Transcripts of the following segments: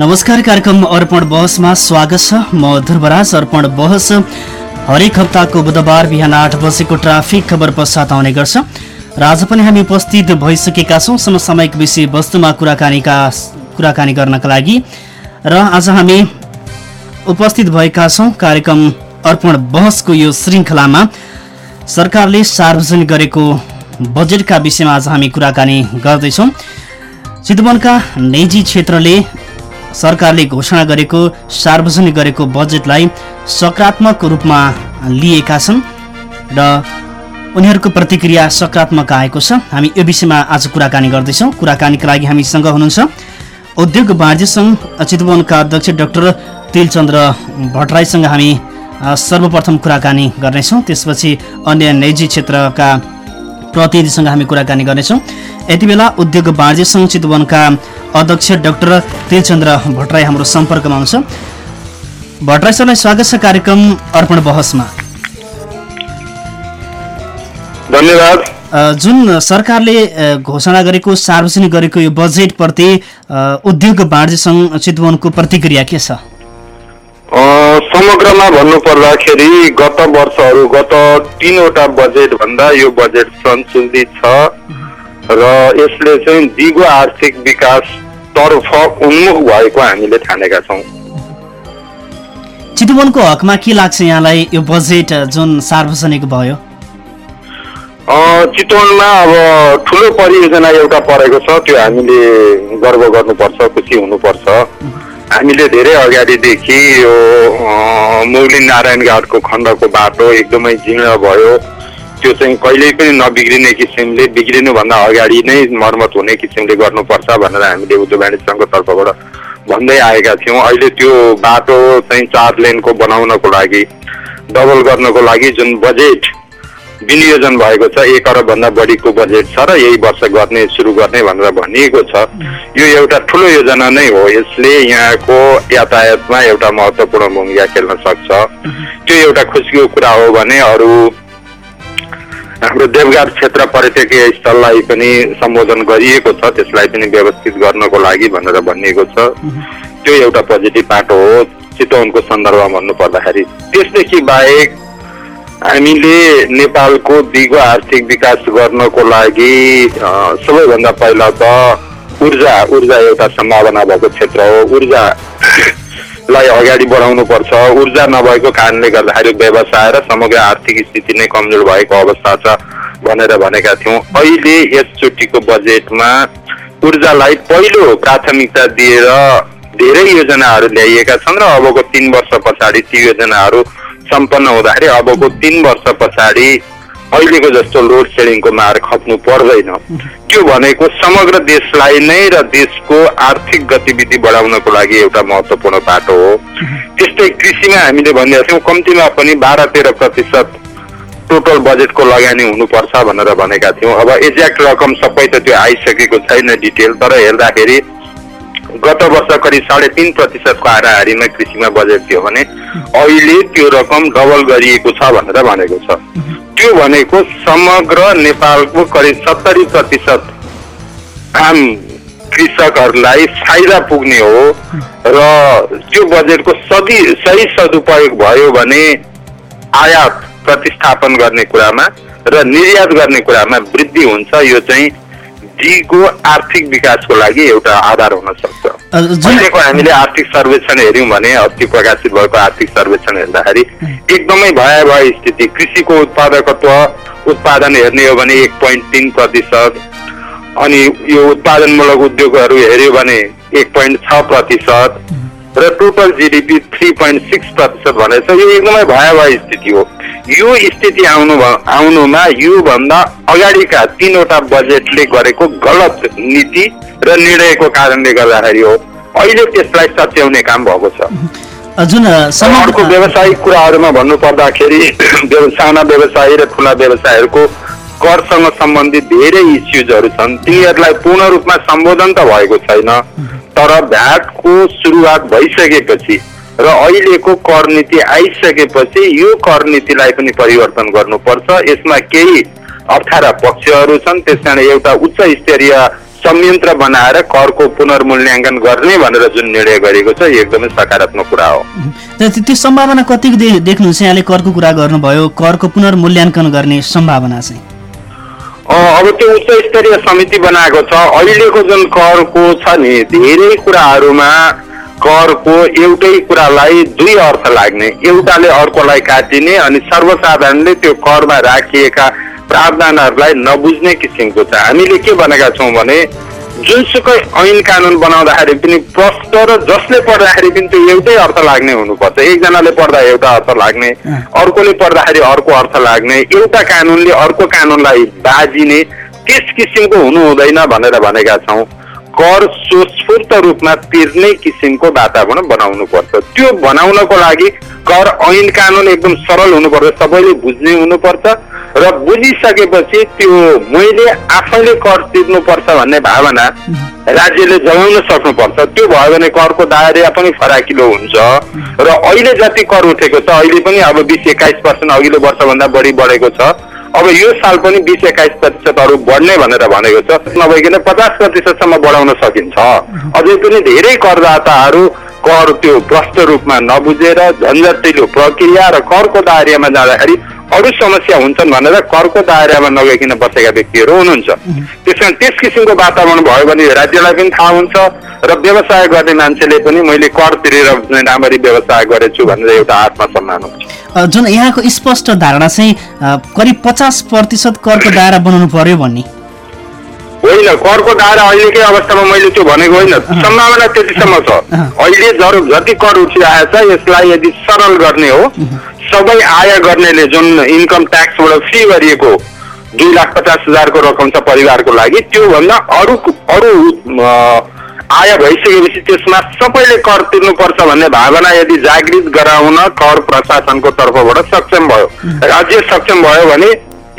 नमस्कार कार्यक्रम अर्पण बहसमा स्वागत छ। म ध्रुवराज अर्पण बहस। हरेक हप्ताको बुधबार बिहान आठ बजेको ट्राफिक खबर पश्चात आउने गर्छ। र आज पनि हामी उपस्थित भइसकेका छौँ समसामयिक विषय वस्तुमा कुराकानीका कुराकानी गर्नका लागि। र आज हामी उपस्थित भएका छौँ कार्यक्रम अर्पण बहसको यो श्रृङ्खलामा। सरकारले सार्वजनिक गरेको बजेटका विषयमा आज हामी कुराकानी गर्दैछौँ। चितवनका निजी क्षेत्रले सरकारले घोषणा गरेको सार्वजनिक गरेको बजेटलाई सकारात्मक रूपमा लिएका छन् र उनीहरूको प्रतिक्रिया सकारात्मक आएको छ। हामी यो विषयमा आज कुराकानी गर्दैछौँ। कुराकानीका लागि हामीसँग हुनुहुन्छ उद्योग वाणिज्य सङ्घ चितवनका अध्यक्ष डाक्टर तिलचन्द्र भट्टराईसँग हामी सर्वप्रथम कुराकानी गर्नेछौँ। त्यसपछि अन्य निजी क्षेत्रका प्रतिनिधिसँग हामी कुराकानी गर्नेछौँ। यति बेला उद्योग वाणिज्य सङ्घ चितवनका अध्यक्ष डाक्टर तेलचन्द्र भट्टराई हाम्रो सम्पर्कमा आउँछ भट्टराई सरलाई स्वागत छ कार्यक्रम अर्पण बहसमा। धन्यवाद। जुन सरकारले घोषणा गरेको सार्वजनिक गरेको यो बजेटप्रति उद्योग वाणिज्य सङ्घ चितवनको प्रतिक्रिया के छ? समग्रमा भन्नु पर्दाखेरि गत वर्षहरू गत तिनवटा बजेट भन्दा यो बजेट सन्तुलित छ र यसले चाहिँ दिगो आर्थिक विकास तर्फ उन्मुख भएको हामीले ठानेका छौँ। चितवनको हकमा के लाग्छ यहाँलाई यो बजेट जुन सार्वजनिक भयो? चितवनमा अब ठुलो परियोजना एउटा परेको छ त्यो हामीले गर्व गर्नुपर्छ खुसी हुनुपर्छ। हामीले धेरै अगाडिदेखि यो मौली नारायण घाटको खण्डको बाटो एकदमै जीर्ण भयो। त्यो चाहिँ कहिल्यै पनि नबिग्रिने किसिमले बिग्रिनुभन्दा अगाडि नै मर्मत हुने किसिमले गर्नुपर्छ भनेर हामीले उद्योग वाणिज्य सङ्घको तर्फबाट भन्दै आएका थियौँ। अहिले त्यो बाटो चाहिँ चार लेनको बनाउनको लागि डबल गर्नको लागि जुन बजेट विनियोजन भएको छ एक अरबभन्दा बढीको बजेट छ र यही वर्ष गर्ने सुरु गर्ने भनेर भनिएको छ। यो एउटा ठुलो योजना नै हो। यसले यहाँको यातायातमा एउटा महत्त्वपूर्ण भूमिका खेल्न सक्छ। त्यो एउटा खुसीको कुरा हो भने अरू हाम्रो देवघाट क्षेत्र पर्यटकीय स्थललाई पनि सम्बोधन गरिएको छ। त्यसलाई पनि व्यवस्थित गर्नको लागि भनेर भनिएको छ। त्यो एउटा पोजिटिभ बाटो हो। चितवनको सन्दर्भमा भन्नु पर्दाखेरि त्यसदेखि बाहेक हामीले नेपालको दिगो आर्थिक विकास गर्नको लागि सबैभन्दा पहिला त ऊर्जा ऊर्जा एउटा सम्भावना भएको क्षेत्र हो। ऊर्जालाई अगाडि बढाउनु पर्छ। ऊर्जा नभएको कारणले गर्दाखेरि व्यवसाय र समग्र आर्थिक स्थिति नै कमजोर भएको अवस्था छ भनेर भनेका थियौँ। अहिले यसचोटिको बजेटमा ऊर्जालाई पहिलो प्राथमिकता दिएर धेरै योजनाहरू ल्याइएका छन् र अबको तिन वर्ष पछाडि ती योजनाहरू सम्पन्न हुँदाखेरि अबको तिन वर्ष पछाडि अहिलेको जस्तो लोड सेडिङको मार खप्नु पर्दैन। त्यो भनेको समग्र देशलाई नै र देशको आर्थिक गतिविधि बढाउनको लागि एउटा महत्त्वपूर्ण बाटो हो। त्यस्तै कृषिमा हामीले भनिदिएको थियौँ कम्तीमा पनि बाह्र तेह्र प्रतिशत टोटल बजेटको लगानी हुनुपर्छ भनेर भनेका थियौँ। अब एक्ज्याक्ट रकम सबै त त्यो आइसकेको छैन डिटेल तर हेर्दाखेरि गत वर्ष करिब साढे तिन प्रतिशतको हाराहारीमा कृषिमा बजेट थियो भने अहिले त्यो रकम डबल गरिएको छ भनेर भनेको छ। त्यो भनेको समग्र नेपालको करिब सत्तरी प्रतिशत आम कृषकहरूलाई फाइदा पुग्ने हो र त्यो बजेटको सधि सही सदुपयोग भयो भने आयात प्रतिस्थापन गर्ने कुरामा र निर्यात गर्ने कुरामा वृद्धि हुन्छ। यो चाहिँ दिगो आर्थिक विकासको लागि एउटा आधार हुन सक्छ। अहिलेको हामीले आर्थिक सर्वेक्षण हेऱ्यौँ भने अस्ति प्रकाशित भएको आर्थिक सर्वेक्षण हेर्दाखेरि एकदमै भयावह स्थिति। कृषिको उत्पादकत्व उत्पादन हेर्ने हो भने एक पोइन्ट तिन प्रतिशत अनि यो उत्पादनमूलक उद्योगहरू हेऱ्यो भने एक पोइन्ट छ प्रतिशत र total GDP three point six प्रतिशत भनेको छ। यो एकदमै भयावह स्थिति हो। यो स्थिति आउनु आउनुमा योभन्दा अगाडिका तिनवटा बजेटले गरेको गलत नीति र निर्णयको कारणले गर्दाखेरि हो। अहिले त्यसलाई सच्याउने काम भएको छ। जुन अर्को व्यावसायिक कुराहरूमा भन्नु पर्दाखेरि व्यव- साना व्यवसायी र ठुला व्यवसायहरूको करसँग सम्बन्धित धेरै इस्युजहरू छन्। तिनीहरूलाई पूर्ण रूपमा सम्बोधन त भएको छैन तर भ्याटको सुरुवात भइसकेपछि र अहिलेको कर नीति आइसकेपछि यो कर नीतिलाई पनि परिवर्तन गर्नुपर्छ। यसमा केही अप्ठ्यारा पक्षहरू छन् त्यस कारण एउटा उच्च स्तरीय संयन्त्र बनाएर करको पुनर्मूल्याङ्कन गर्ने भनेर जुन निर्णय गरेको छ यो एकदमै सकारात्मक कुरा हो। त्यो सम्भावना कतिको दे देख्नुहुन्छ? यहाँले करको कुरा गर्नुभयो करको पुनर्मूल्याङ्कन गर्ने सम्भावना चाहिँ। अब त्यो उच्च स्तरीय समिति बनाएको छ। अहिलेको जुन करको छ नि धेरै कुराहरूमा करको एउटै कुरालाई दुई अर्थ लाग्ने। एउटाले अर्कोलाई काटिने अनि सर्वसाधारणले त्यो करमा राखिएका प्रावधानहरूलाई नबुझ्ने किसिमको छ। हामीले के भनेका छौँ भने जुनसुकै ऐन कानुन बनाउँदाखेरि पनि प्रष्ट र जसले पढ्दाखेरि पनि त्यो एउटै अर्थ लाग्ने हुनुपर्छ। एकजनाले पढ्दा एउटा अर्थ लाग्ने अर्कोले पढ्दाखेरि अर्को अर्थ लाग्ने एउटा कानुनले अर्को कानुनलाई बाजिने त्यस किसिमको हुनु हुँदैन भनेर भनेका छौँ। कर स्वस्फूर्त रूपमा तिर्ने किसिमको वातावरण बनाउनु पर्छ। त्यो बनाउनको लागि कर ऐन कानुन एकदम सरल हुनुपर्छ सबैले बुझ्ने हुनुपर्छ र बुझिसकेपछि त्यो मैले आफैले कर तिर्नुपर्छ भन्ने भावना राज्यले जगाउन सक्नुपर्छ। त्यो भयो भने करको दायरा पनि फराकिलो हुन्छ र अहिले जति कर उठेको छ अहिले पनि अब बिस एक्काइस पर्सेन्ट अघिल्लो वर्षभन्दा बढी बढेको छ। अब यो साल पनि बिस एक्काइस प्रतिशतहरू बढ्ने भनेर भनेको छ। नभइकन पचास प्रतिशतसम्म बढाउन सकिन्छ। अझै पनि धेरै करदाताहरू कर त्यो प्रष्ट रूपमा नबुझेर झन्झटिलो प्रक्रिया र करको दायरामा जाँदाखेरि अरू समस्या हुन्छन् भनेर करको दायरामा नगइकन बसेका व्यक्तिहरू हुनुहुन्छ। त्यस कारण त्यस किसिमको वातावरण भयो भने राज्यलाई पनि थाहा हुन्छ र व्यवसाय गर्ने मान्छेले पनि मैले कर तिरेर राम्ररी व्यवसाय गरेछु भनेर एउटा आत्मसम्मान हुन्छ। जुन यहाँको स्पष्ट धारणा चाहिँ करिब पचास प्रतिशत करको दायरा बनाउनु पर्यो भन्ने? होइन करको दायरा अहिलेकै अवस्थामा मैले त्यो भनेको होइन। सम्भावना त्यतिसम्म छ। अहिले जर जति कर उठिरहेको छ यसलाई यदि सरल गर्ने हो सबै आय गर्नेले जुन इन्कम ट्याक्सबाट फ्री गरिएको दुई लाख पचास हजारको रकम छ परिवारको लागि त्योभन्दा अरू अरू आय भइसकेपछि त्यसमा सबैले कर तिर्नुपर्छ भन्ने भावना यदि जागृत गराउन कर प्रशासनको तर्फबाट सक्षम भयो। राज्य सक्षम भयो भने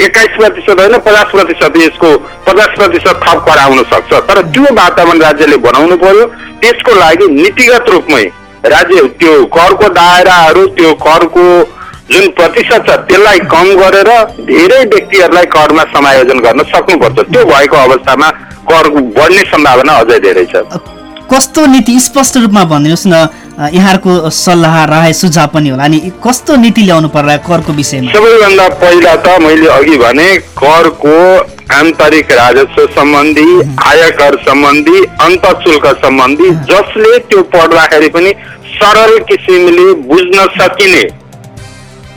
एक्काइस प्रतिशत होइन पचास प्रतिशत यसको पचास प्रतिशत थप कर आउन सक्छ। तर त्यो वातावरण राज्यले बनाउनु पर्यो। त्यसको लागि नीतिगत रूपमै राज्य त्यो करको दायराहरू त्यो करको जुन प्रतिशत छ त्यसलाई कम गरेर धेरै व्यक्तिहरूलाई करमा समायोजन गर्न सक्नुपर्छ। त्यो भएको अवस्थामा कर बढ्ने सम्भावना अझै धेरै छ। कस्तो नीति स्पष्ट रूपमा भनिदिनुहोस् न अ, यहाँहरूको सल्लाह राय सुझाव पनि होला। अनि कस्तो नीति ल्याउनु पर्ला करको विषयमा? सबैभन्दा पहिला त मैले अघि भने करको आन्तरिक राजस्व सम्बन्धी आयकर सम्बन्धी अन्तशुल्क सम्बन्धी जसले त्यो पढ्दाखेरि पनि सरल किसिमले बुझ्न सकिने।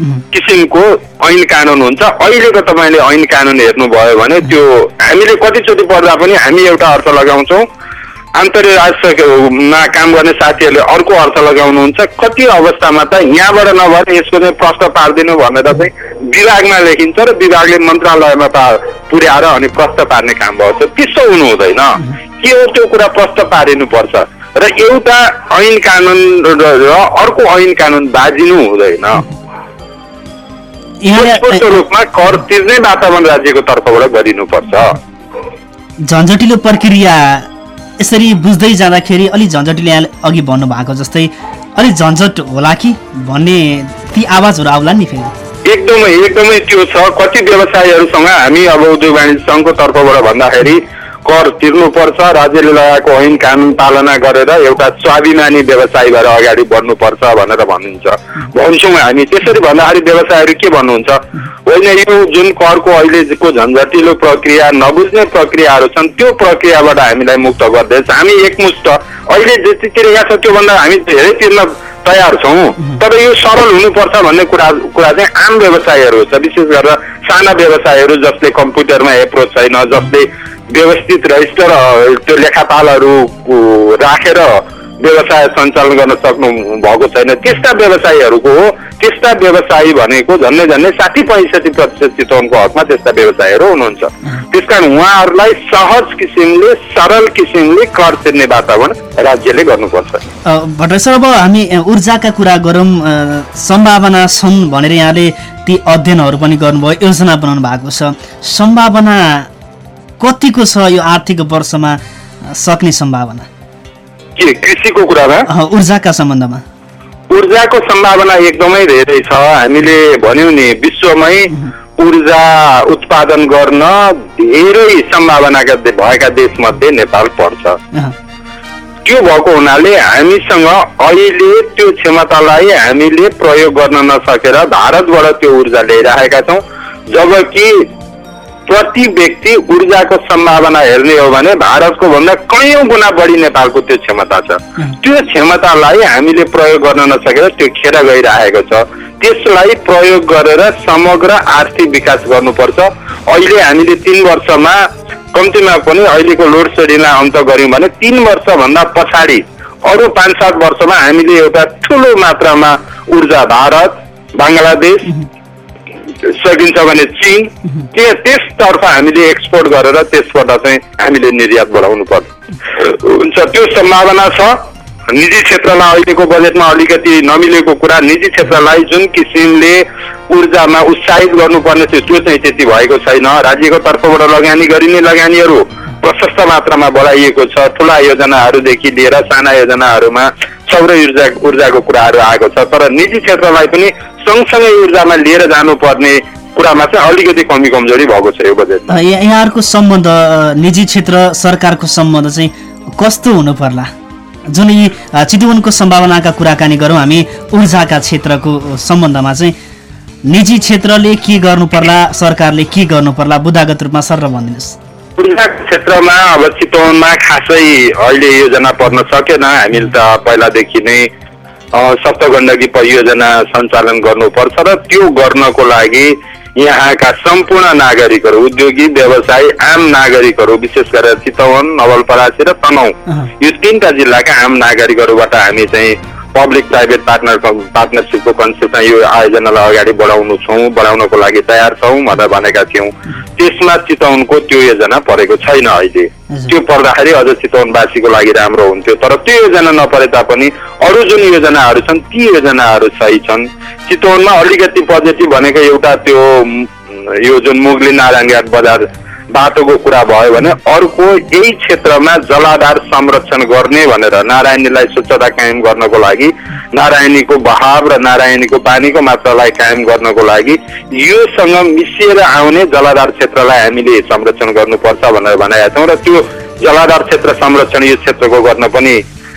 किसिमको ऐन कानुन हुन्छ। अहिलेको तपाईँले ऐन कानुन हेर्नुभयो भने त्यो हामीले कतिचोटि पढ्दा पनि हामी एउटा अर्थ लगाउँछौँ। आन्तरिक राजस्वमा काम गर्ने साथीहरूले अर्को अर्थ लगाउनुहुन्छ। कति अवस्थामा त यहाँबाट नभएर यसको चाहिँ प्रश्न पारिदिनु भनेर चाहिँ विभागमा लेखिन्छ र विभागले मन्त्रालयमा पा पुर्याएर अनि प्रश्न पार्ने काम भएको छ। त्यस्तो हुनु हुँदैन के हो त्यो कुरा प्रश्न पारिनुपर्छ। र एउटा ऐन कानुन र अर्को ऐन कानुन बाजिनु हुँदैन। रूपमा कर तिर्ने वातावरण राज्यको तर्फबाट गरिनुपर्छ। झन्झटिलो प्रक्रिया यसरी बुझ्दै जाँदाखेरि अलिक झन्झटिलो अघि भन्नुभएको जस्तै अलिक झन्झट होला कि भन्ने ती आवाजहरू आउला नि फेरि। एकदमै एकदमै त्यो छ। कति व्यवसायीहरूसँग हामी अब उद्योग वाणिज्य सङ्घको तर्फबाट भन्दाखेरि कर तिर्नुपर्छ राज्यले लगाएको ऐन कानुन पालना गरेर एउटा स्वाभिमानी व्यवसाय भएर अगाडि बढ्नुपर्छ भनेर भनिन्छ। भन्छौँ हामी। त्यसरी भन्दाखेरि व्यवसायहरू के भन्नुहुन्छ? होइन यो जुन करको अहिलेको झन्झटिलो प्रक्रिया नबुझ्ने प्रक्रियाहरू छन् त्यो प्रक्रियाबाट हामीलाई मुक्त गर्दैछ। हामी एकमुष्ट। अहिले जति तिरेका छ त्योभन्दा हामी धेरै तिर्न तयार छौँ। तर यो सरल हुनुपर्छ भन्ने कुरा कुरा चाहिँ आम व्यवसायहरू छ। विशेष गरेर साना व्यवसायहरू जसले कम्प्युटरमा एप्रोच छैन जसले व्यवस्थित रजिस्टर त्यो लेखापालहरू राखेर व्यवसाय सञ्चालन गर्न सक्नु भएको छैन। त्यस्ता व्यवसायीहरूको हो त्यस्ता व्यवसायी भनेको झन्डै झन्डै साठी पैँसठी प्रतिशत चितवनको हकमा त्यस्ता व्यवसायीहरू हुनुहुन्छ। त्यस कारण उहाँहरूलाई सहज किसिमले सरल किसिमले कर तिर्ने वातावरण राज्यले गर्नुपर्छ। भट्टराई अब हामी ऊर्जाका कुरा गरौँ सम्भावना छन् भनेर यहाँले ती अध्ययनहरू पनि गर्नुभयो योजना बनाउनु भएको छ। सम्भावना कतिको छ यो आर्थिक वर्षमा सक्ने सम्भावना? के कृषिको कुरामा? ऊर्जाका सम्बन्धमा। ऊर्जाको सम्भावना एकदमै धेरै छ। हामीले भन्यौँ नि विश्वमै ऊर्जा उत्पादन गर्न धेरै सम्भावनाका भएका देशमध्ये नेपाल पर्छ। त्यो भएको हुनाले हामीसँग अहिले त्यो क्षमतालाई हामीले प्रयोग गर्न नसकेर भारतबाट त्यो ऊर्जा ल्याइरहेका छौँ। जबकि प्रति व्यक्ति ऊर्जाको सम्भावना हेर्ने हो भने भारतको भन्दा कैयौँ गुणा बढी नेपालको त्यो क्षमता छ। त्यो क्षमतालाई हामीले प्रयोग गर्न नसकेर त्यो खेर गइरहेको छ। त्यसलाई प्रयोग गरेर समग्र आर्थिक विकास गर्नुपर्छ। अहिले हामीले तिन वर्षमा कम्तीमा पनि अहिलेको लोड सेडिङलाई अन्त गऱ्यौँ भने तिन वर्षभन्दा पछाडि अरू पाँच सात वर्षमा हामीले एउटा ठुलो मात्रामा ऊर्जा भारत बङ्गलादेश सकिन्छ भने चिन त्यो त्यसतर्फ हामीले एक्सपोर्ट गरेर त्यसबाट चाहिँ हामीले निर्यात बढाउनु पर्छ। हुन्छ त्यो सम्भावना छ। निजी क्षेत्रलाई अहिलेको बजेटमा अलिकति नमिलेको कुरा निजी क्षेत्रलाई जुन किसिमले ऊर्जामा उत्साहित गर्नुपर्ने थियो त्यो चाहिँ त्यति भएको छैन। राज्यको तर्फबाट लगानी गरिने लगानीहरू प्रशस्त मात्रामा बढाइएको छ। ठुला योजनाहरूदेखि लिएर साना योजनाहरूमा सौर ऊर्जा ऊर्जाको कुराहरू आएको छ। तर निजी क्षेत्रलाई पनि सँगसँगै ऊर्जामा लिएर जानुपर्ने कुरामा चाहिँ अलिकति कमी कमजोरी भएको छ यो य- यहाँहरूको सम्बन्ध निजी क्षेत्र सरकारको सम्बन्ध चाहिँ कस्तो हुनु पर्ला? जुन यी चितवनको सम्भावनाका कुराकानी गरौँ हामी ऊर्जाका क्षेत्रको सम्बन्धमा चाहिँ निजी क्षेत्रले के गर्नु पर्ला सरकारले के गर्नु पर्ला बुद्धागत रूपमा सर भनिदिनुहोस्। ऊर्जा क्षेत्रमा अब चितवनमा खासै अहिले योजना पर्न सकेन। हामीले त पहिलादेखि नै सप्तगण्डकी परियोजना सञ्चालन गर्नुपर्छ र त्यो गर्नको लागि यहाँका सम्पूर्ण नागरिकहरू उद्योगी व्यवसायी आम नागरिकहरू विशेष गरेर चितवन नवलपरासी र तनहुँ अहँ। यो तिनवटा जिल्लाका आम नागरिकहरूबाट हामी चाहिँ पब्लिक प्राइभेट पार्टनर पार्टनरसिपको कन्सेप्टमा यो आयोजनालाई अगाडि बढाउनु छौँ बढाउनको लागि तयार छौँ भनेर भनेका थियौँ। त्यसमा चितवनको त्यो योजना परेको छैन अहिले। त्यो पर्दाखेरि अझ चितवनवासीको लागि राम्रो हुन्थ्यो। तर त्यो योजना नपरे तापनि अरू जुन योजनाहरू छन् ती योजनाहरू सही छन्। चितवनमा अलिकति पोजिटिभ भनेको एउटा त्यो यो जुन मुगली नारायणघाट बजार बाटोको कुरा भयो भने अर्को यही क्षेत्रमा जलाधार संरक्षण गर्ने भनेर नारायणीलाई स्वच्छता कायम गर्नको लागि नारायणीको बहाव र नारायणीको पानीको मात्रालाई कायम गर्नको लागि योसँग मिसिएर आउने जलाधार क्षेत्रलाई हामीले संरक्षण गर्नुपर्छ भनेर भनेका छौँ र त्यो जलाधार क्षेत्र संरक्षण यो क्षेत्रको गर्न पनि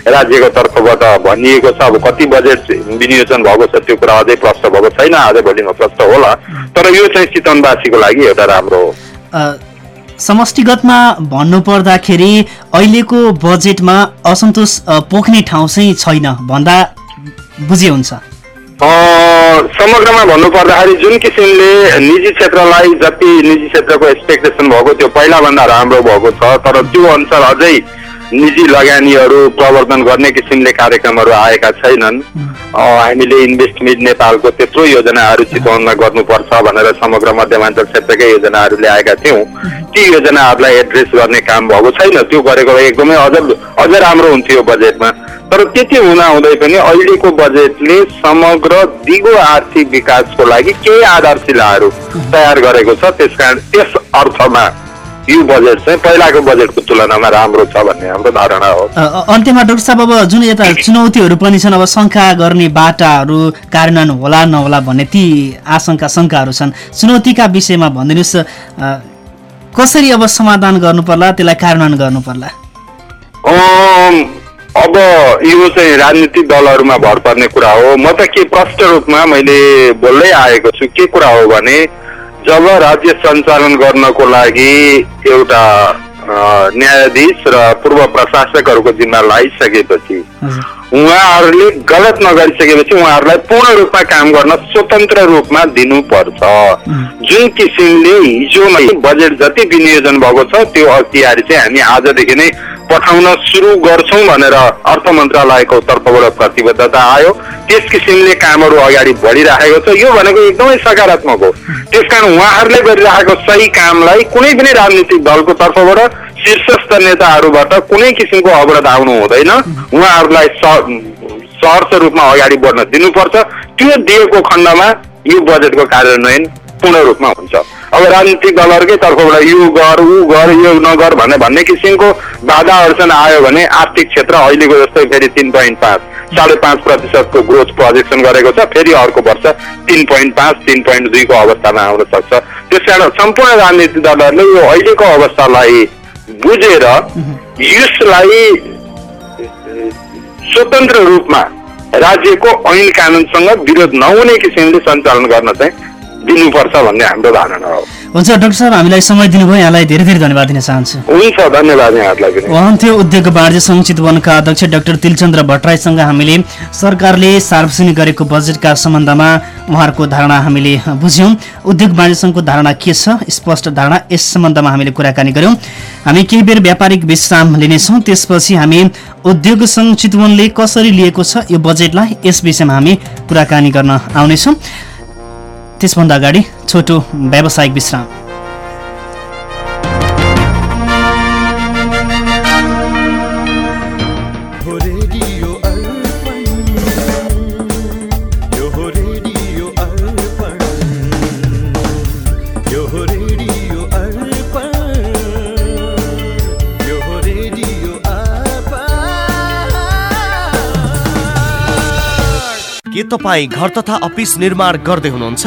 राज्यको तर्फबाट भनिएको छ। अब कति बजेट विनियोजन भएको छ त्यो कुरा अझै प्रष्ट भएको छैन अझै भोलिमा प्रष्ट होला। तर यो चाहिँ चितवनवासीको लागि एउटा राम्रो हो। समष्टिगतमा भन्नुपर्दाखेरि अहिलेको बजेटमा असन्तोष पोख्ने ठाउँ चाहिँ छैन। भन्दा बुझे हुन्छ। समग्रमा भन्नुपर्दाखेरि जुन किसिमले निजी क्षेत्रलाई जति निजी क्षेत्रको एक्सपेक्टेसन भएको त्यो पहिलाभन्दा राम्रो भएको छ तर त्यो अनुसार अझै निजी लगानीहरू प्रवर्धन गर्ने किसिमले कार्यक्रमहरू आएका छैनन्। हामीले इन्भेस्टमेन्ट नेपालको त्यत्रो योजनाहरू चितवनमा गर्नुपर्छ भनेर समग्र मध्यमाञ्चल क्षेत्रकै योजनाहरू ल्याएका थियौँ। ती योजनाहरूलाई एड्रेस गर्ने काम भएको छैन। त्यो गरेको एकदमै अझ अझ राम्रो हुन्थ्यो बजेटमा। तर त्यति हुँदा हुँदै पनि अहिलेको बजेटले समग्र दिगो आर्थिक विकासको लागि केही आधारशिलाहरू तयार गरेको छ। त्यसकारण त्यस अर्थमा यो बजेट चाहिँ पहिलाको बजेटको तुलनामा राम्रो छ भन्ने हाम्रो धारणा हो। अन्त्यमा डाक्टर साहब अब जुन यता चुनौतीहरू पनि छन् अब शङ्का गर्ने बाटाहरू कार्यान्वयन होला नहोला भन्ने ती आशंका शङ्काहरू छन्। चुनौतीका विषयमा भनिदिनुहोस् कसरी अब समाधान गर्नु पर्ला त्यसलाई कार्यान्वयन गर्नु पर्ला अब यो चाहिँ राजनीतिक दलहरूमा भर पर्ने कुरा हो। म त के प्रष्ट रूपमा मैले बोल्दै आएको छु के कुरा हो भने जब राज्य सञ्चालन गर्नको लागि एउटा न्यायाधीश र पूर्व प्रशासकहरूको जिम्मा लगाइसकेपछि उहाँहरूले गलत नगरिसकेपछि उहाँहरूलाई पूर्ण रूपमा काम गर्न स्वतन्त्र रूपमा दिनुपर्छ। जुन किसिमले हिजोमै बजेट जति विनियोजन भएको छ त्यो अख्तियारी चाहिँ हामी आजदेखि नै पठाउन सुरु गर्छौँ भनेर अर्थ मन्त्रालयको तर्फबाट प्रतिबद्धता आयो। त्यस किसिमले कामहरू अगाडि बढिरहेको छ। यो भनेको एकदमै सकारात्मक हो। त्यसकारण उहाँहरूले गरिरहेको सही कामलाई कुनै पनि राजनीतिक दलको तर्फबाट शीर्षस्थ नेताहरूबाट कुनै किसिमको अवरोध आउनु हुँदैन। उहाँहरूलाई सहर्ष रूपमा अगाडि बढ्न दिनुपर्छ। त्यो दिएको खण्डमा यो बजेटको कार्यान्वयन पूर्ण रूपमा हुन्छ। अब राजनीतिक दलहरूकै तर्फबाट यो गर ऊ गर यो नगर भन्ने भन्ने किसिमको बाधा अडचन आयो भने आर्थिक क्षेत्र अहिलेको जस्तै फेरि तिन पोइन्ट पाँच साढे पाँच प्रतिशतको ग्रोथ प्रोजेक्सन गरेको छ। फेरि अर्को वर्ष तिन पोइन्ट पाँच तिन पोइन्ट दुईको अवस्थामा आउन सक्छ। त्यस कारण सम्पूर्ण राजनीतिक दलहरूले यो अहिलेको अवस्थालाई बुझेर यसलाई स्वतन्त्र रूपमा राज्यको ऐन कानुनसँग विरोध नहुने किसिमले सञ्चालन गर्न चाहिँ दिनुपर्छ भन्ने हाम्रो धारणा हो हुन्छ डाक्टर साहब हामीलाई समय दिनुभयो। यहाँलाई धेरै धेरै धन्यवाद दिन चाहन्छु। हुन्छ धन्यवाद यहाँहरूलाई पनि। उहाँन्थ्यो उद्योग वाणिज्य सङ्घ चितवनका अध्यक्ष डाक्टर तिलचन्द्र भट्टराईसँग हामीले सरकारले सार्वजनिक गरेको बजेटका सम्बन्धमा उहाँहरूको धारणा हामीले बुझ्यौँ। उद्योग वाणिज्य सङ्घको धारणा के छ? स्पष्ट धारणा यस सम्बन्धमा हामीले कुराकानी गऱ्यौँ हामी केही बेर व्यापारिक विश्राम लिनेछौँ। त्यसपछि हामी उद्योग सङ्घ चितवनले कसरी लिएको छ यो बजेटलाई यस विषयमा हामी कुराकानी गर्न आउनेछौँ। त्यसभन्दा अगाडि छोटो व्यावसायिक विश्राम। तपाईँ घर तथा अफिस निर्माण गर्दै हुनुहुन्छ?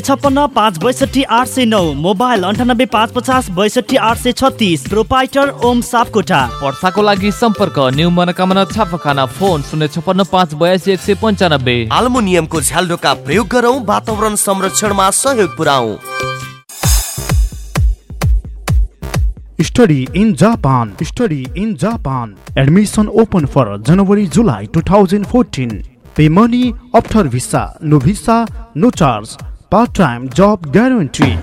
छप्पन्न पाँच बैसठी आठ सय नौ मोबाइल अन्ठानब्बे पाँच पचास बैसठी आठ सय छत्तिस प्रोपाइटर ओम सापकोटा वर्षाको लागि सम्पर्क न्यू मनोकामना छापाखाना फोन शून्य छप्पन्न पाँच बयासी एक सय पन्चानब्बे आल्मुनियमको झ्यालडोका प्रयोग गरौँ वातावरण संरक्षणमा सहयोग पुऱ्याउ Study in Japan. Study in Japan. Admission open for January July 2014. Pay money after visa. No visa, no charge. Part-time job guarantee.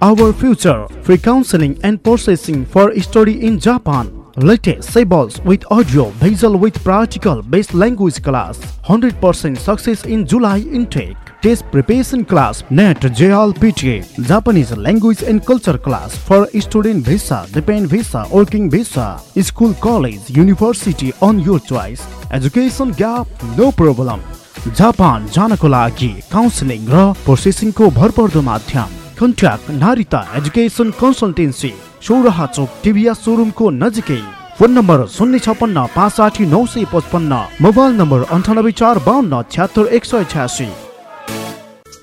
Our future, free counseling and processing for study in Japan. Latest Sables with audio, visual with practical based language class. 100% success in July intake. Test preparation class, NET, JL, PTA, Japanese language and culture class for student visa, depend visa, working visa, school, college, university on your choice. Education gap, no problem. Japan जानको लागि counselling र प्रोसेसिङको भरपर्दो माध्यम। Contact Narita education consultancy Sauraha Chowk टिभिया सोरुमको नजिकै। Phone number शून्य छपन्न पाँच साठी नौ सय पचपन्न मोबाइल नम्बर अन्ठानब्बे चार बाहन्न छ्यात्तर एक सय छ्यासी।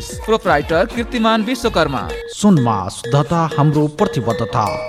प्रोप्राइटर कीर्तिमान विश्वकर्मा। सुनमा शुद्धता हाम्रो प्रतिबद्धता।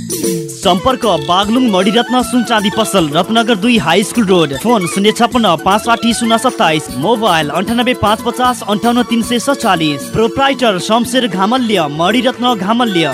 सम्पर्क बागलुङ मणिरत्न सुन चाँदी पसल रत्नगर दुई हाई स्कुल रोड। फोन शून्य छपन्न पाँच साठी शून्य सत्ताइस। मोबाइल अन्ठानब्बे पाँच पचास अन्ठाउन्न तिन सय सत्तालिस प्रोप्राइटर शमशेर घामल्य मणिरत्न घामल्य।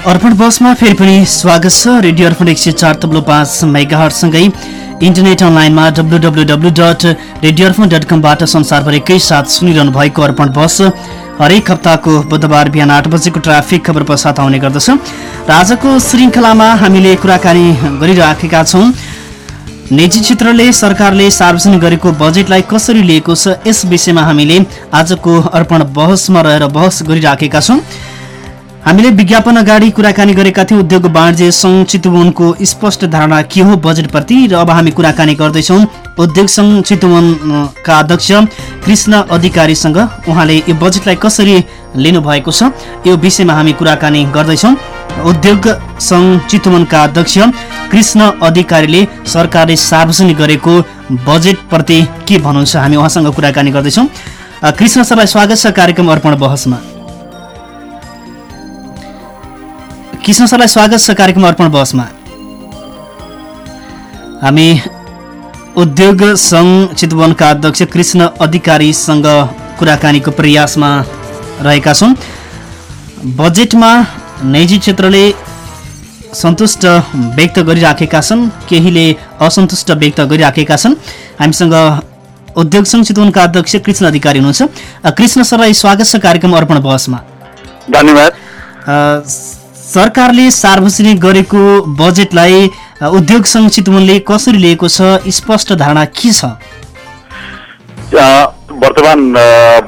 अर्पण बसमा फेरि पनि स्वागत छ। रेडियो अर्पण एक सय चार तब्लो पाँच इन्टरनेट अनलाइनमा W W W dot radio Arpan dot कमबाट संसारभरिकै साथ सुनिरहनु भएको अर्पण बस। हरेक हप्ताको बुधबार बिहान आठ बजेको ट्राफिक खबर पश्चात आउने गर्दछ। र आजको श्रृङ्खलामा हामीले कुराकानी गरिराखेका छौँ। निजी क्षेत्रले सरकारले सार्वजनिक गरेको बजेटलाई कसरी लिएको छ यस विषयमा हामीले आजको अर्पण बहसमा रहेर बहस गरिराखेका छौँ। हामीले विज्ञापन अगाडि कुराकानी गरेका थियौँ। उद्योग वाणिज्य सङ्घ चितवनको स्पष्ट धारणा के हो बजेटप्रति? र अब हामी कुराकानी गर्दैछौँ उद्योग सङ्घ चितवनका अध्यक्ष कृष्ण अधिकारीसँग। उहाँले यो बजेटलाई कसरी लिनुभएको छ यो विषयमा हामी कुराकानी गर्दैछौँ। उद्योग सङ्घ चितवनका अध्यक्ष कृष्ण अधिकारीले सरकारले सार्वजनिक गरेको बजेटप्रति के भन्नुहुन्छ हामी उहाँसँग कुराकानी गर्दैछौँ। कृष्ण सरलाई स्वागत छ कार्यक्रम अर्पण बहसमा। कृष्ण सरलाई स्वागत छ कार्यक्रम अर्पण बसमा हामी उद्योग सङ्घ चितवनका अध्यक्ष कृष्ण अधिकारीसँग कुराकानीको प्रयासमा रहेका छौँ। बजेटमा निजी क्षेत्रले सन्तुष्ट व्यक्त गरिराखेका छन् केहीले असन्तुष्ट व्यक्त गरिराखेका छन्। हामीसँग उद्योग सङ्घ चितवनका अध्यक्ष कृष्ण अधिकारी हुनुहुन्छ। कृष्ण सरलाई स्वागत छ कार्यक्रम अर्पण बहसमा। धन्यवाद। सरकारले सार्वजनिक गरेको बजेटलाई उद्योग सङ्घ चितवनले कसरी लिएको छ? स्पष्ट धारणा के छ? वर्तमान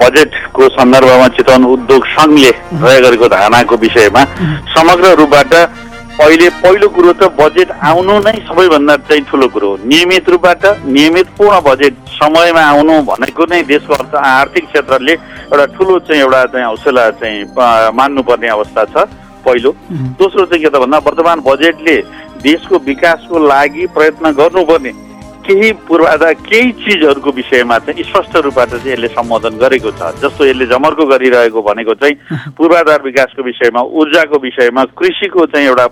बजेटको सन्दर्भमा चितवन उद्योग सङ्घले तय गरेको धारणाको विषयमा समग्र रूपबाट अहिले पहिलो कुरो त बजेट आउनु नै सबैभन्दा चाहिँ ठुलो कुरो हो। नियमित रूपबाट नियमित पूर्ण बजेट समयमा आउनु भनेको नै देशको अर्थ आर्थिक क्षेत्रले एउटा ठुलो चाहिँ एउटा चाहिँ हौसला चाहिँ मान्नुपर्ने अवस्था छ। पहिलो। दोस्रो चाहिँ के त भन्दा वर्तमान बजेटले देशको विकासको लागि प्रयत्न गर्नुपर्ने केही पूर्वाधार केही चिजहरूको विषयमा चाहिँ स्पष्ट रूपबाट चाहिँ यसले सम्बोधन गरेको छ। जस्तो यसले जमर्को गरिरहेको भनेको चाहिँ पूर्वाधार विकासको विषयमा ऊर्जाको विषयमा कृषिको चाहिँ एउटा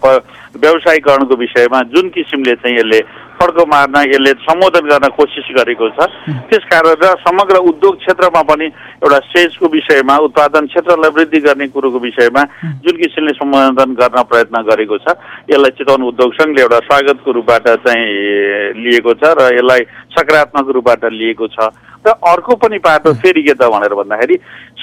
व्यवसायीकरणको विषयमा जुन किसिमले चाहिँ यसले फड्को मार्न यसले सम्बोधन गर्न कोसिस गरेको छ। त्यस कारण र समग्र उद्योग क्षेत्रमा पनि एउटा सेजको विषयमा उत्पादन क्षेत्रलाई वृद्धि गर्ने कुरोको विषयमा जुन किसिमले सम्बोधन गर्न प्रयत्न गरेको छ यसलाई चितवन उद्योग सङ्घले एउटा स्वागतको रूपबाट चाहिँ लिएको छ र यसलाई सकारात्मक रूपबाट लिएको छ। र अर्को पनि पाटो फेरि के त भनेर भन्दाखेरि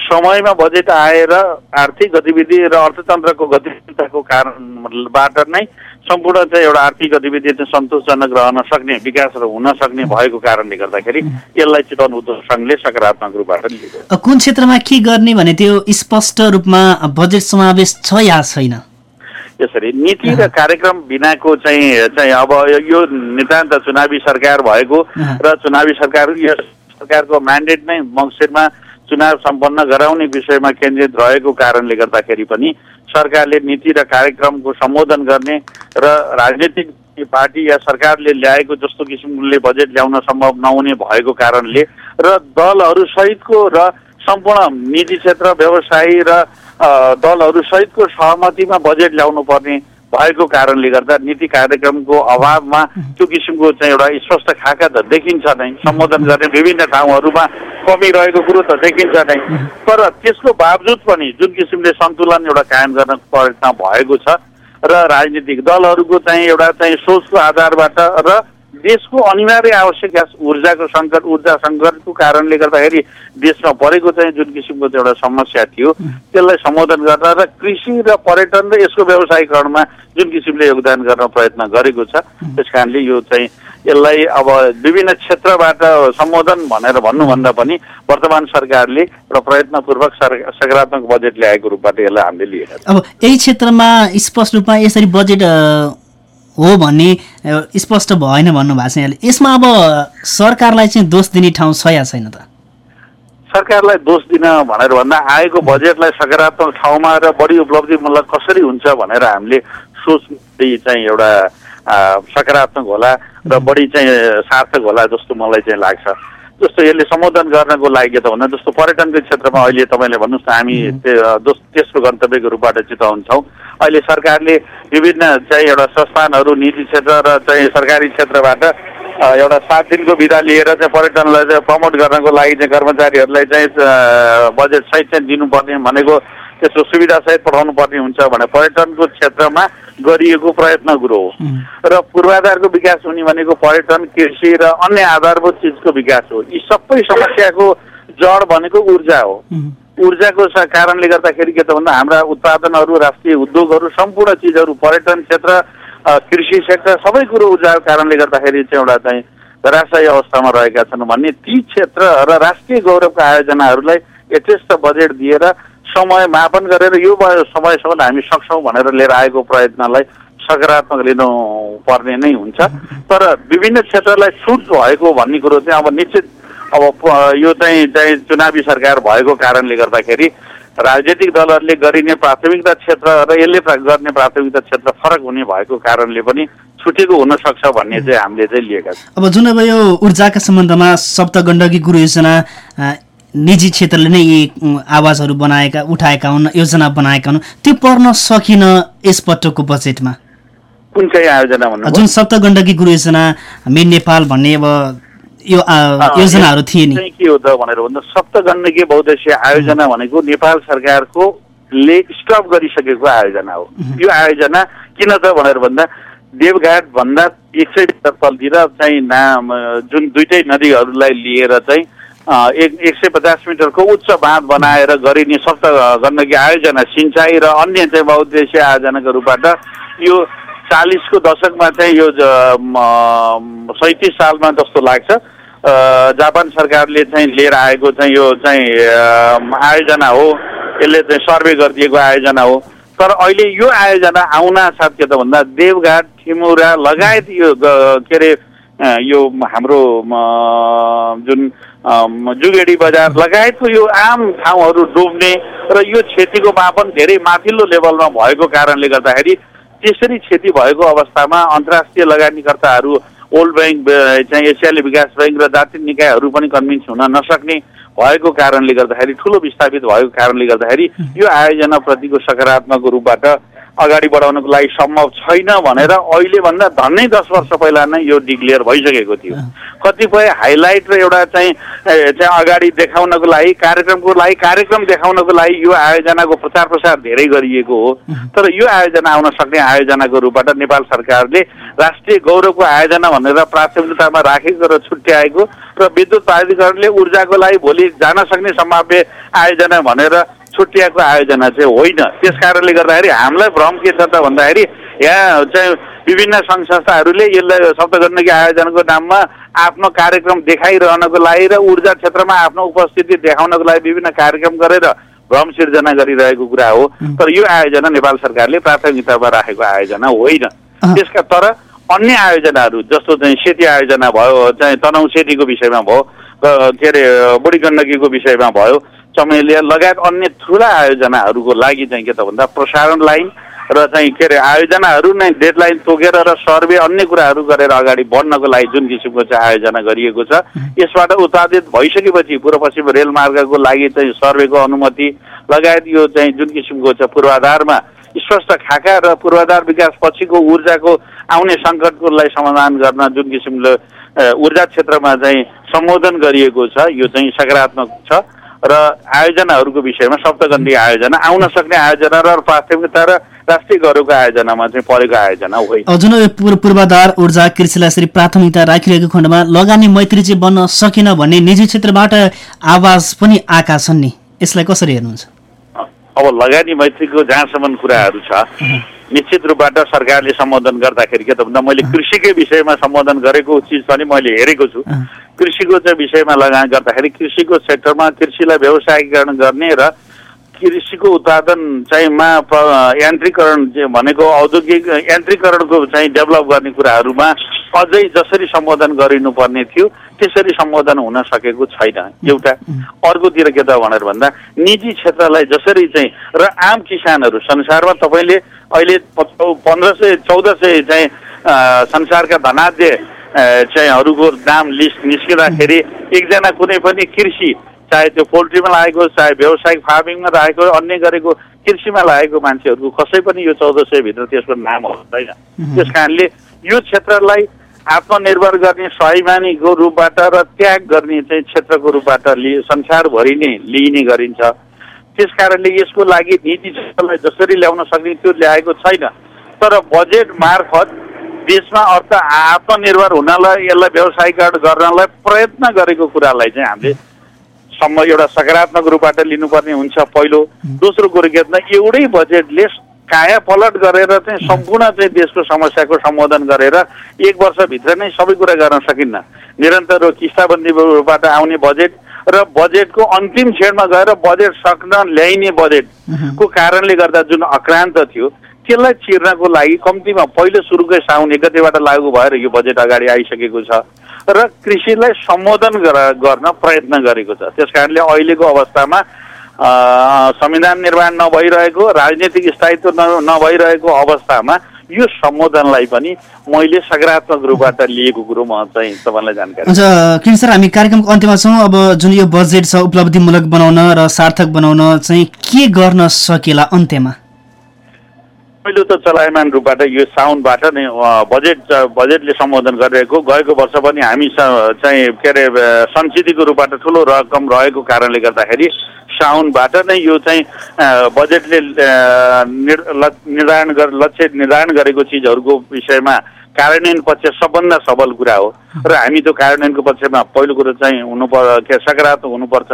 समयमा बजेट आएर आर्थिक गतिविधि र अर्थतन्त्रको गतिविधिताको कारणबाट नै सम्पूर्ण चाहिँ एउटा आर्थिक गतिविधि चाहिँ सन्तोषजनक रहन सक्ने विकास र हुन सक्ने भएको कारणले गर्दाखेरि यसलाई चितवन उद्योग सङ्घले सकारात्मक रूपबाट कुन क्षेत्रमा के गर्ने भने त्यो स्पष्ट रूपमा बजेट समावेश छ या छैन? यसरी नीति र कार्यक्रम बिनाको चाहिँ चाहिँ अब यो नितान्त चुनावी सरकार भएको र चुनावी सरकार सरकारको म्यान्डेट नै मङ्सिरमा चुनाव सम्पन्न गराउने विषयमा केन्द्रित रहेको कारणले गर्दाखेरि पनि सरकारले नीति र कार्यक्रमको सम्बोधन गर्ने र राजनीतिक पार्टी या सरकारले ल्याएको जस्तो किसिमले बजेट ल्याउन सम्भव नहुने भएको कारणले र दलहरू सहितको र सम्पूर्ण निजी क्षेत्र व्यवसायी र अ, दलहरू सहितको सहमतिमा बजेट ल्याउनु पर्ने भएको कारणले गर्दा नीति कार्यक्रमको अभावमा त्यो किसिमको चाहिँ एउटा स्पष्ट खाका त देखिन्छ नै। सम्बोधन गर्ने विभिन्न ठाउँहरूमा कमी रहेको कुरो त देखिन्छ नै। तर त्यसको बावजुद पनि जुन किसिमले सन्तुलन एउटा कायम गर्न प्रयत्न भएको छ र राजनीतिक दलहरूको चाहिँ एउटा चाहिँ सोचको आधारबाट र देशको अनिवार्य आवश्यक ग्यास ऊर्जाको सङ्कट ऊर्जा सङ्कटको कारणले गर्दाखेरि देशमा परेको चाहिँ जुन किसिमको एउटा समस्या थियो त्यसलाई सम्बोधन गर्न र कृषि र पर्यटन र यसको व्यवसायीकरणमा जुन किसिमले योगदान गर्न प्रयत्न गरेको छ त्यस कारणले यो चाहिँ यसलाई अब विभिन्न क्षेत्रबाट सम्बोधन भनेर भन्नुभन्दा पनि वर्तमान सरकारले एउटा प्रयत्नपूर्वक सकारात्मक बजेट ल्याएको रूपबाट यसलाई हामीले लिएका छौँ। अब यही क्षेत्रमा स्पष्ट रूपमा यसरी बजेट हो भन्ने स्पष्ट भएन भन्नुभएको छ यहाँले। यसमा अब सरकारलाई चाहिँ दोष दिने ठाउँ छ या छैन त? सरकारलाई दोष दिन भनेर भन्दा आएको बजेटलाई सकारात्मक ठाउँमा र बढी उपलब्धिमूलक कसरी हुन्छ भनेर हामीले सोच्दै चाहिँ एउटा सकारात्मक होला र बढी चाहिँ सार्थक होला जस्तो मलाई चाहिँ लाग्छ। जस्तो यसले सम्बोधन गर्नको लागि त भन्दा जस्तो पर्यटनको क्षेत्रमा अहिले तपाईँले भन्नुहोस् न हामी तेस्रो गन्तव्यको रूपबाट चिताउन छौँ अहिले सरकारले विभिन्न चाहिँ एउटा संस्थानहरू निजी क्षेत्र र चाहिँ सरकारी क्षेत्रबाट एउटा सात दिनको बिदा लिएर चाहिँ पर्यटनलाई चाहिँ प्रमोट गर्नको लागि चाहिँ कर्मचारीहरूलाई चाहिँ बजेट सहित चाहिँ दिनुपर्ने भनेको त्यसको सुविधा सहित पठाउनु पर्ने हुन्छ भने पर्यटनको क्षेत्रमा गरिएको प्रयत्न कुरो हो। र पूर्वाधारको विकास हुने भनेको पर्यटन कृषि र अन्य आधारभूत चिजको विकास हो। यी सबै समस्याको जड भनेको ऊर्जा हो। ऊर्जाको कारणले गर्दाखेरि के त भन्दा हाम्रा उत्पादनहरू राष्ट्रिय उद्योगहरू सम्पूर्ण चिजहरू पर्यटन क्षेत्र कृषि क्षेत्र सबै कुरो ऊर्जाको कारणले गर्दाखेरि चाहिँ एउटा चाहिँ धराशयी अवस्थामा रहेका छन् भन्ने ती क्षेत्र र राष्ट्रिय गौरवका आयोजनाहरूलाई यथेष्ट बजेट दिएर समय मापन गरेर यो समयसम्म हामी सक्छौँ भनेर लिएर आएको प्रयत्नलाई सकारात्मक लिनु पर्ने नै हुन्छ। तर विभिन्न क्षेत्रलाई छुट भएको भन्ने कुरो चाहिँ अब निश्चित अब यो चाहिँ चाहिँ चुनावी सरकार भएको कारणले गर्दाखेरि राजनीतिक दलहरूले गरिने प्राथमिकता क्षेत्र र यसले गर्ने प्राथमिकता क्षेत्र फरक हुने भएको कारणले पनि छुटेको हुन सक्छ भन्ने चाहिँ हामीले चाहिँ लिएका छौँ। अब जुन अब यो ऊर्जाका सम्बन्धमा सप्तगण्डकी गुरु योजना निजी क्षेत्रले नै यी आवाजहरू बनाएका उठाएका हुन् योजना बनाएका हुन् त्यो पर्न सकिन यसपटकको बजेटमा? कुन चाहिँ आयोजना जुन सप्तगण्डकी गुरु योजना मेन नेपाल भन्ने अब यो योजनाहरू थिए नि। के हो त भनेर भन्दा सप्तगण्डकीय बहुद्देश्य आयोजना भनेको नेपाल सरकारको ले स्टप गरिसकेको आयोजना हो। यो आयोजना किन त भनेर भन्दा देवघाट भन्दा एक सय तलतिर चाहिँ नाम जुन दुइटै नदीहरूलाई लिएर चाहिँ एक एक सय पचास मिटरको उच्च बाँध बनाएर गरिने सप्त गण्डकी आयोजना सिँचाइ र अन्य चाहिँ बहुद्देश्य आयोजनाको रूपबाट यो चालिसको दशकमा चाहिँ यो सैतिस सालमा जस्तो लाग्छ। जापान सरकारले चाहिँ लिएर आएको चाहिँ यो चाहिँ आयोजना हो। यसले चाहिँ सर्वे गरिदिएको आयोजना हो। तर अहिले यो आयोजना आउन साथ के त भन्दा देवघाट ठिमुरा लगायत यो के अरे यो हाम्रो जुन जुगेडी बजार लगायतको यो आम ठाउँहरू डुब्ने र यो क्षतिको मापन धेरै माथिल्लो लेभलमा भएको कारणले गर्दाखेरि त्यसरी क्षति भएको अवस्थामा अन्तर्राष्ट्रिय लगानीकर्ताहरू वर्ल्ड ब्याङ्क चाहिँ एसियाली विकास ब्याङ्क र जातीय निकायहरू पनि कन्भिन्स हुन नसक्ने भएको कारणले गर्दाखेरि ठुलो विस्थापित भएको कारणले गर्दाखेरि यो आयोजनाप्रतिको सकारात्मक रूपबाट अगाडि बढाउनको लागि सम्भव छैन भनेर अहिले भन्दा धन्नै दस वर्ष पहिला नै यो डिक्लेयर भइसकेको थियो। कतिपय हाइलाइट र एउटा चाहिँ चाहिँ अगाडि देखाउनको लागि कार्यक्रमको लागि कार्यक्रम देखाउनको लागि यो आयोजनाको प्रचार प्रसार धेरै गरिएको हो। तर यो आयोजना आउन सक्ने आयोजनाको रूपबाट नेपाल सरकारले राष्ट्रिय गौरवको आयोजना भनेर प्राथमिकतामा राखेको र छुट्याएको र विद्युत प्राधिकरणले ऊर्जाको लागि भोलि जान सक्ने सम्भाव्य आयोजना भनेर छुट्याएको आयोजना चाहिँ होइन। त्यस कारणले गर्दाखेरि हामीलाई भ्रम के छ त भन्दाखेरि यहाँ चाहिँ विभिन्न सङ्घ संस्थाहरूले यसलाई सप्तगण्डकी आयोजनाको नाममा आफ्नो कार्यक्रम देखाइरहनको लागि र ऊर्जा क्षेत्रमा आफ्नो उपस्थिति देखाउनको लागि विभिन्न कार्यक्रम गरेर भ्रम सिर्जना गरिरहेको कुरा हो। तर यो आयोजना नेपाल सरकारले प्राथमिकतामा राखेको आयोजना होइन। त्यसका तर अन्य आयोजनाहरू जस्तो चाहिँ सेती आयोजना भयो चाहिँ तनहु सेतीको विषयमा भयो के अरे बुढी गण्डकीको विषयमा भयो चमेलिया लगायत अन्य ठुला आयोजनाहरूको लागि चाहिँ के त भन्दा प्रसारण लाइन र चाहिँ के अरे आयोजनाहरू नै डेडलाइन तोकेर र सर्वे अन्य कुराहरू गरेर अगाडि बढ्नको लागि जुन किसिमको चाहिँ आयोजना गरिएको छ यसबाट उत्पादित भइसकेपछि पूर्व पश्चिम रेलमार्गको लागि चाहिँ सर्वेको अनुमति लगायत यो चाहिँ जुन किसिमको चाहिँ पूर्वाधारमा स्पष्ट खाका र पूर्वाधार विकास पछिको ऊर्जाको आउने सङ्कटकोलाई समाधान गर्न जुन किसिमले ऊर्जा क्षेत्रमा चाहिँ सम्बोधन गरिएको छ यो चाहिँ सकारात्मक छ। र आयोजनाहरूको विषयमा सप्तगण्डी आयोजना आउन सक्ने आयोजना र प्राथमिकता र राष्ट्रिय गौरवको आयोजनामा चाहिँ परेको आयोजना होइन अ, जुन यो पूर्व पूर्वाधार ऊर्जा कृषिलाई यसरी प्राथमिकता राखिरहेको खण्डमा लगानी मैत्री चाहिँ बन्न सकेन भन्ने निजी क्षेत्रबाट आवाज पनि आएका छन् नि। यसलाई कसरी हेर्नुहुन्छ? अब लगानी मैत्रीको जहाँसम्म कुराहरू छ निश्चित रूपबाट सरकारले सम्बोधन गर्दाखेरि के त भन्दा मैले कृषिकै विषयमा सम्बोधन गरेको चिज पनि मैले हेरेको छु। कृषिको चाहिँ विषयमा लगान गर्दाखेरि कृषिको सेक्टरमा कृषिलाई व्यवसायीकरण गर्ने र कृषिको उत्पादन चाहिँ मा प- यान्त्रिकरण भनेको औद्योगिक यान्त्रिकरणको चाहिँ डेभलप गर्ने कुराहरूमा अझै जसरी सम्बोधन गरिनुपर्ने थियो त्यसरी सम्बोधन हुन सकेको छैन। एउटा अर्कोतिर के त भनेर भन्दा निजी क्षेत्रलाई जसरी चाहिँ र आम किसानहरू संसारमा तपाईँले अहिले पन्ध्र सय चौध सय चाहिँ संसारका धनाध्य अ, चाहिँ हरूको नाम लिस्ट निस्किँदाखेरि एकजना कुनै पनि कृषि चाहे त्यो पोल्ट्रीमा लागेको चाहे व्यावसायिक फार्मिङमा लागेको अन्य गरेको कृषिमा लागेको मान्छेहरूको कसै पनि यो चौध सयभित्र त्यसको नाम हुँदैन। त्यस कारणले यो क्षेत्रलाई आत्मनिर्भर गर्ने स्वाभिमानीको रूपबाट र त्याग गर्ने चाहिँ क्षेत्रको रूपबाट लिए संसारभरि नै लिइने गरिन्छ। त्यस कारणले यसको लागि निजी क्षेत्रलाई जसरी ल्याउन सक्ने त्यो ल्याएको छैन। तर बजेट मार्फत देशमा अर्थ आत्मनिर्भर हुनलाई यसलाई व्यवसायीकरण गर्नलाई प्रयत्न गरेको कुरालाई चाहिँ हामीले सम्म एउटा सकारात्मक रूपबाट लिनुपर्ने हुन्छ पहिलो। दोस्रो कुरो के भन्दा एउटै बजेटले काया पलट गरेर चाहिँ सम्पूर्ण चाहिँ देशको समस्याको सम्बोधन गरेर एक वर्षभित्र नै सबै कुरा गर्न सकिन्न। निरन्तर किस्ताबन्दी रूपबाट आउने बजेट र बजेटको अन्तिम क्षणमा गएर बजेट सक्न ल्याइने बजेटको कारणले गर्दा जुन अक्रान्त थियो त्यसलाई चिर्नको लागि कम्तीमा पहिलो सुरुकै साउन एक लागू भएर यो बजेट अगाडि आइसकेको छ र कृषिलाई सम्बोधन गर- गर्न प्रयत्न गरेको छ। त्यस कारणले अहिलेको अवस्थामा संविधान निर्माण नभइरहेको राजनीतिक स्थायित्व नभइरहेको अवस्थामा यो सम्बोधनलाई पनि मैले सकारात्मक रूपबाट लिएको कुरो म चाहिँ तपाईँलाई जानकारी हुन्छ किन सर हामी कार्यक्रमको अन्त्यमा छौँ। अब जुन यो बजेट छ उपलब्धिमूलक बनाउन र सार्थक बनाउन चाहिँ के गर्न सकेला अन्त्यमा? पहिलो त चलायमान रूपबाट यो साउनबाट नै बजेट बजेटले सम्बोधन गरिरहेको गएको वर्ष पनि हामी चाहिँ के अरे अ, सञ्चितको रूपबाट ठुलो रकम रहेको कारणले गर्दाखेरि साउनबाट नै यो चाहिँ बजेटले निर्धारण लक्ष्य निर्धारण गरेको चिजहरूको विषयमा कार्यान्वयन पक्ष सबभन्दा सबल कुरा हो। र हामी त्यो कार्यान्वयनको पक्षमा पहिलो कुरो चाहिँ हुनु के सकारात्मक हुनुपर्छ।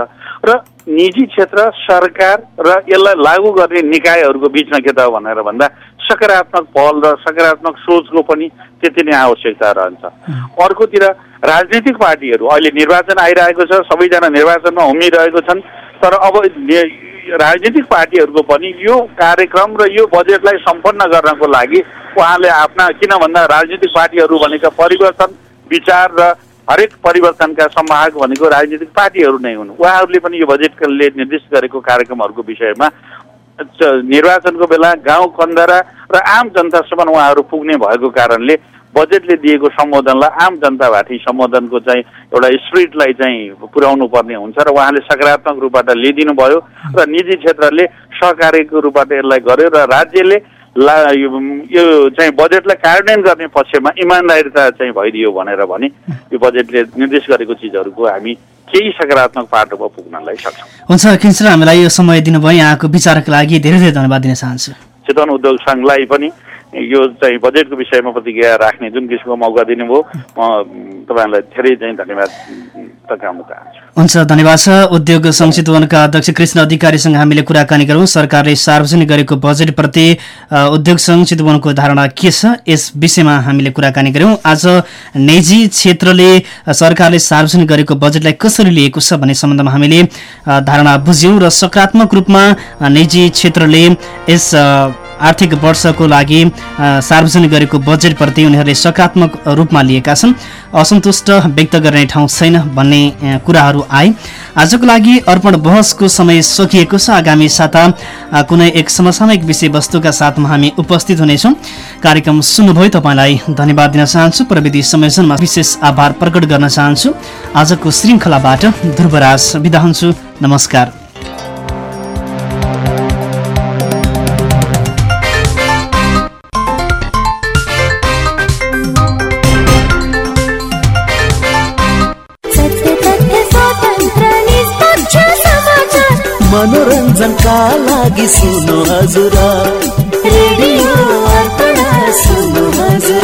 र निजी क्षेत्र सरकार र यसलाई लागू गर्ने निकायहरूको बिचमा के त भनेर भन्दा सकारात्मक पहल र सकारात्मक सोचको पनि त्यति नै आवश्यकता रहन्छ। अर्कोतिर राजनीतिक पार्टीहरू अहिले निर्वाचन आइरहेको छ सबैजना निर्वाचनमा उम्मिरहेको छन् तर अब राजनीतिक पार्टीहरूको पनि यो कार्यक्रम र यो बजेटलाई सम्पन्न गर्नको लागि उहाँले आफ्ना किन भन्दा राजनीतिक पार्टीहरू भनेका परिवर्तन विचार र हरेक परिवर्तनका सम्वाहक भनेको राजनीतिक पार्टीहरू नै हुन्। उहाँहरूले पनि यो बजेटले निर्दिष्ट गरेको कार्यक्रमहरूको विषयमा निर्वाचनको बेला गाउँ कन्दरा र आम जनतासम्म उहाँहरू पुग्ने भएको कारणले बजेटले दिएको सम्बोधनलाई आम जनताभाटी सम्बोधनको चाहिँ एउटा स्पिरिटलाई चाहिँ पुर्याउनु पर्ने हुन्छ र उहाँले सकारात्मक रूपबाट लिइदिनु भयो र निजी क्षेत्रले सहकारीको रूपबाट यसलाई गर्यो र राज्यले ला यो चाहिँ बजेटलाई कार्यान्वयन गर्ने पक्षमा इमान्दारिता चाहिँ भइदियो भनेर भने यो बजेटले निर्देश गरेको चिजहरूको हामी केही सकारात्मक पाटोमा पुग्नलाई सक्छौँ। हुन्छ किन्सर हामीलाई यो समय दिनुभयो। यहाँको विचारको लागि धेरै धेरै धन्यवाद दिन चाहन्छु। चितवन उद्योग सङ्घलाई पनि यो चाहिँ बजेटको विषयमा प्रतिक्रिया राख्ने जुन किसिमको मौका दिनुभयो म तपाईँहरूलाई धेरै चाहिँ धन्यवाद हुन्छ धन्यवाद छ उद्योग सङ्घ चितवनका अध्यक्ष कृष्ण अधिकारीसँग हामीले कुराकानी गरौँ। सरकारले सार्वजनिक गरेको बजेटप्रति उद्योग सङ्घ चितवनको धारणा के छ? यस विषयमा हामीले कुराकानी गऱ्यौँ। आज निजी क्षेत्रले सरकारले सार्वजनिक गरेको बजेटलाई कसरी लिएको छ भन्ने सम्बन्धमा हामीले धारणा बुझ्यौँ र सकारात्मक रूपमा निजी क्षेत्रले यस आर्थिक वर्षको लागि सार्वजनिक गरेको बजेटप्रति उनीहरूले सकारात्मक रूपमा लिएका छन्। असन्तुष्ट व्यक्त गर्ने ठाउँ छैन भन्ने कुराहरू आए। आजको लागि अर्पण बहसको समय सकिएको छ। आगामी साता कुनै एक समसामयिक विषयवस्तुका साथमा हामी उपस्थित हुनेछौँ। कार्यक्रम सुन्नुभयो तपाईँलाई धन्यवाद दिन चाहन्छु। प्रविधि संयोजनमा विशेष आभार प्रकट गर्न चाहन्छु। आजको श्रृङ्खलाबाट ध्रुवराज बिदा हुन्छु। नमस्कार। लागि सुन्नु हजुर रेडियो अर्पण सुन्नु हजुर